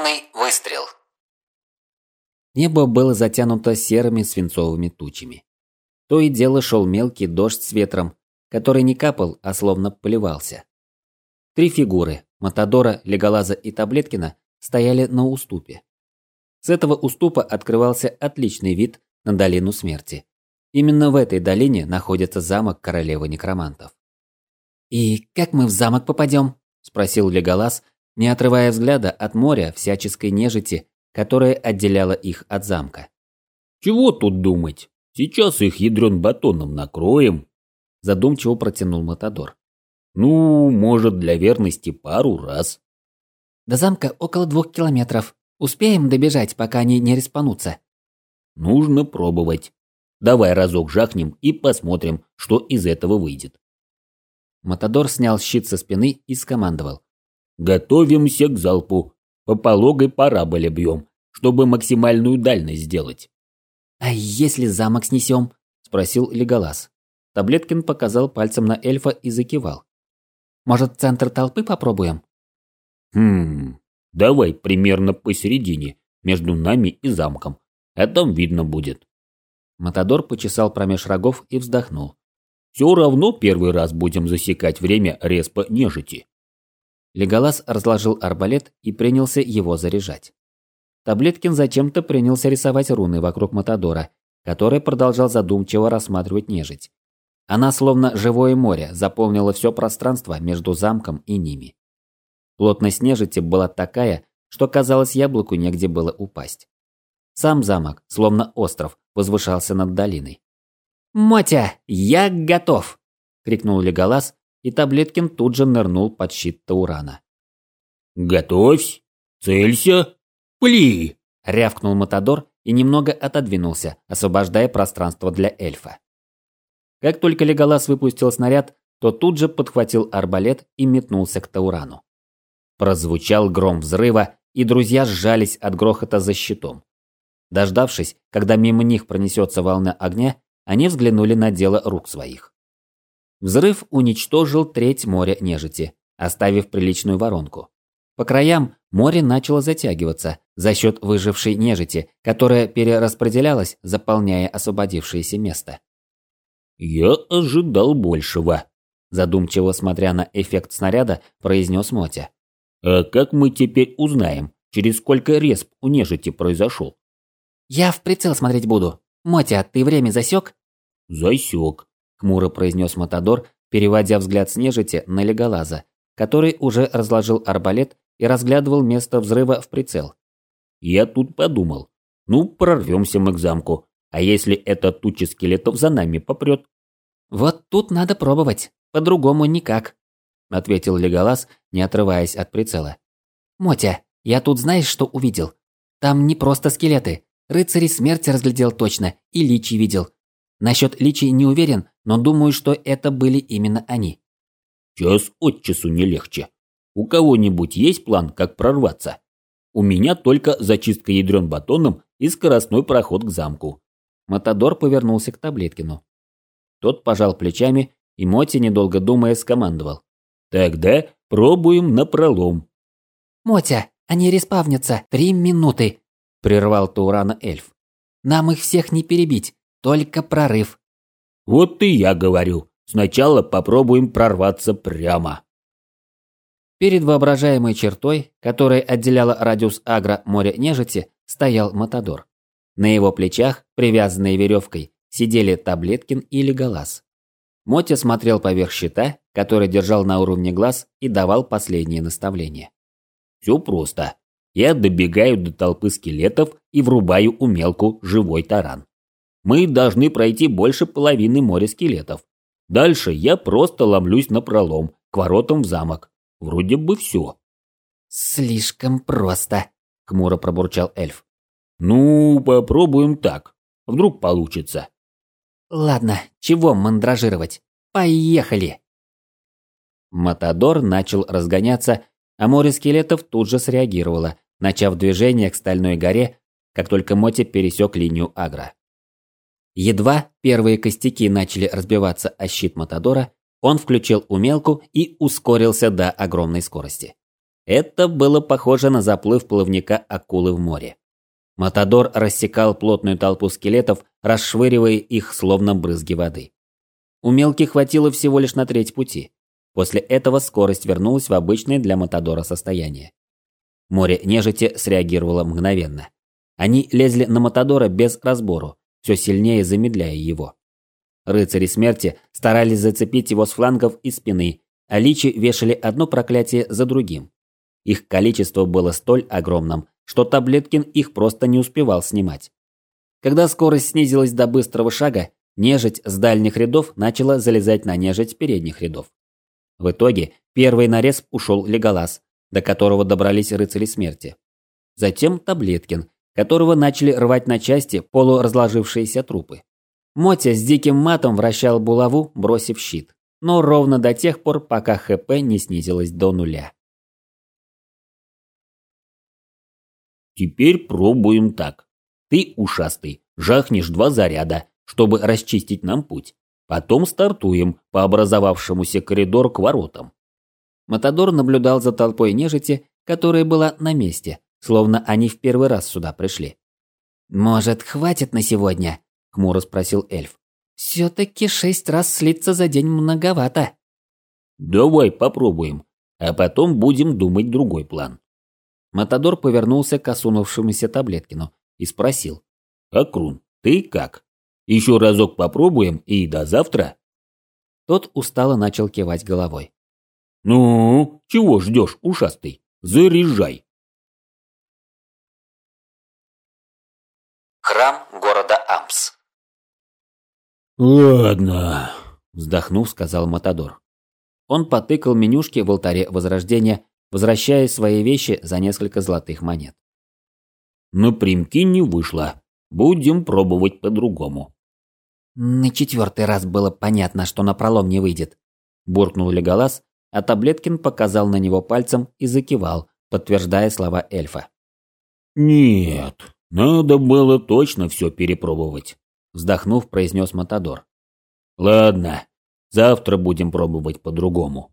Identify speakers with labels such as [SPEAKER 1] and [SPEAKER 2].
[SPEAKER 1] Шумный выстрел.
[SPEAKER 2] Небо было затянуто серыми свинцовыми тучами. То и дело шел мелкий дождь с ветром, который не капал, а словно поливался. Три фигуры – Матадора, Леголаза и Таблеткина – стояли на уступе. С этого уступа открывался отличный вид на долину смерти. Именно в этой долине находится замок королевы некромантов. «И как мы в замок попадем?» – спросил Леголаз, не отрывая взгляда от моря всяческой нежити, которая отделяла их от замка.
[SPEAKER 3] «Чего тут думать? Сейчас их ядрен батоном накроем», – задумчиво протянул Матадор. «Ну, может, для верности пару раз».
[SPEAKER 4] «До замка около двух километров. Успеем добежать, пока они не респанутся?»
[SPEAKER 3] «Нужно пробовать. Давай разок жахнем и посмотрим, что из этого выйдет».
[SPEAKER 2] Матадор снял щит со спины и скомандовал.
[SPEAKER 3] Готовимся к залпу. По пологой параболе бьем, чтобы максимальную дальность сделать.
[SPEAKER 4] «А если замок снесем?» – спросил Леголас.
[SPEAKER 2] Таблеткин показал пальцем на эльфа и закивал.
[SPEAKER 4] «Может, центр толпы попробуем?»
[SPEAKER 3] «Хм, давай примерно посередине, между нами и замком. А там видно будет».
[SPEAKER 2] Матадор почесал промеж рогов и вздохнул.
[SPEAKER 3] «Все равно первый раз будем засекать время респа нежити.
[SPEAKER 2] Леголас разложил арбалет и принялся его заряжать. Таблеткин зачем-то принялся рисовать руны вокруг Матадора, который продолжал задумчиво рассматривать нежить. Она, словно живое море, заполнила все пространство между замком и ними. Плотность нежити была такая, что казалось яблоку негде было упасть. Сам замок, словно остров, возвышался над долиной.
[SPEAKER 4] «Мотя, я готов!» – крикнул
[SPEAKER 2] Леголас, и Таблеткин тут же нырнул под щит Таурана.
[SPEAKER 3] «Готовься! Целься! Пли!»
[SPEAKER 2] – рявкнул Матадор и немного отодвинулся, освобождая пространство для эльфа. Как только Леголас выпустил снаряд, то тут же подхватил арбалет и метнулся к Таурану. Прозвучал гром взрыва, и друзья сжались от грохота за щитом. Дождавшись, когда мимо них пронесется волна огня, они взглянули на дело рук своих. Взрыв уничтожил треть моря нежити, оставив приличную воронку. По краям море начало затягиваться за счет выжившей нежити, которая перераспределялась, заполняя освободившееся место.
[SPEAKER 3] «Я ожидал большего», –
[SPEAKER 2] задумчиво смотря на эффект снаряда, произнес Мотя.
[SPEAKER 3] «А как мы теперь узнаем, через сколько респ у нежити произошел?»
[SPEAKER 4] «Я в прицел смотреть буду. Мотя, ты время засек?»
[SPEAKER 3] «Засек
[SPEAKER 2] хмуро произнес Матадор, переводя взгляд с нежити на Леголаза, который уже разложил арбалет и разглядывал место взрыва в прицел.
[SPEAKER 3] «Я тут подумал. Ну, прорвемся мы к замку. А если эта туча скелетов за нами попрет?»
[SPEAKER 4] «Вот тут надо пробовать. По-другому никак», —
[SPEAKER 2] ответил Леголаз, не отрываясь от прицела.
[SPEAKER 4] «Мотя, я тут знаешь, что увидел? Там не просто скелеты. Рыцари смерти разглядел точно и личи видел. Насчет личий не уверен, но думаю, что это были именно они.
[SPEAKER 3] Час от часу не легче. У кого-нибудь есть план, как прорваться? У меня только зачистка ядрен батоном и скоростной проход к замку.
[SPEAKER 2] Матадор повернулся к Таблеткину. Тот пожал плечами, и Моти, недолго думая, скомандовал.
[SPEAKER 3] «Тогда пробуем на пролом».
[SPEAKER 4] «Мотя, они респавнятся. Три минуты», – прервал Таурана эльф. «Нам их всех не перебить. Только прорыв.
[SPEAKER 3] Вот и я говорю. Сначала попробуем прорваться прямо.
[SPEAKER 2] Перед воображаемой чертой, которая отделяла радиус агро моря нежити, стоял Матадор. На его плечах, привязанные веревкой, сидели Таблеткин и Леголас. Мотя смотрел поверх щита, который держал на уровне глаз и давал последние наставления.
[SPEAKER 3] Все просто. Я добегаю до толпы скелетов и врубаю умелку живой таран мы должны пройти больше половины моря скелетов. Дальше я просто ломлюсь на пролом, к воротам в замок. Вроде бы все.
[SPEAKER 4] «Слишком просто», — хмуро пробурчал эльф.
[SPEAKER 3] «Ну, попробуем так. Вдруг получится».
[SPEAKER 4] «Ладно, чего мандражировать? Поехали!»
[SPEAKER 2] Матадор начал разгоняться, а море скелетов тут же среагировало, начав движение к Стальной горе, как только Моти пересек линию Агро. Едва первые костяки начали разбиваться о щит Матадора, он включил умелку и ускорился до огромной скорости. Это было похоже на заплыв плавника акулы в море. Матадор рассекал плотную толпу скелетов, расшвыривая их словно брызги воды. У мелки хватило всего лишь на треть пути. После этого скорость вернулась в обычное для Матадора состояние. Море нежити среагировало мгновенно. Они лезли на Матадора без разбору, все сильнее замедляя его. Рыцари смерти старались зацепить его с флангов и спины, а личи вешали одно проклятие за другим. Их количество было столь огромным, что Таблеткин их просто не успевал снимать. Когда скорость снизилась до быстрого шага, нежить с дальних рядов начала залезать на нежить передних рядов. В итоге первый нарез ушел Леголас, до которого добрались рыцари смерти. Затем Таблеткин, которого начали рвать на части полуразложившиеся трупы. Мотя с диким матом вращал булаву, бросив щит, но ровно до тех пор, пока ХП не снизилось до нуля.
[SPEAKER 3] Теперь пробуем так. Ты, ушастый, жахнешь два заряда, чтобы расчистить нам путь. Потом стартуем по образовавшемуся коридору к воротам.
[SPEAKER 2] Матадор наблюдал за толпой нежити, которая была на месте, словно они в первый раз сюда пришли.
[SPEAKER 4] «Может, хватит на сегодня?» – хмуро спросил эльф. «Все-таки шесть раз слиться за день многовато».
[SPEAKER 3] «Давай попробуем, а потом будем думать другой план».
[SPEAKER 2] Матадор повернулся к осунувшемуся Таблеткину и спросил.
[SPEAKER 3] «Акрун, ты как? Еще разок попробуем и до завтра?»
[SPEAKER 2] Тот устало начал кивать головой.
[SPEAKER 3] «Ну, чего ждешь, ушастый? Заряжай!»
[SPEAKER 1] Храм города Амс.
[SPEAKER 3] «Ладно», –
[SPEAKER 2] вздохнув, сказал Матадор. Он потыкал менюшки в алтаре Возрождения, возвращая свои вещи за несколько золотых монет.
[SPEAKER 3] «Напрямки не вышло. Будем пробовать по-другому».
[SPEAKER 4] «На четвертый раз было понятно, что на пролом не выйдет», –
[SPEAKER 2] буркнул Леголас, а Таблеткин показал на него пальцем и закивал, подтверждая слова эльфа.
[SPEAKER 3] «Нет, надо было точно все перепробовать», – вздохнув, произнес Матадор. «Ладно, завтра будем пробовать по-другому».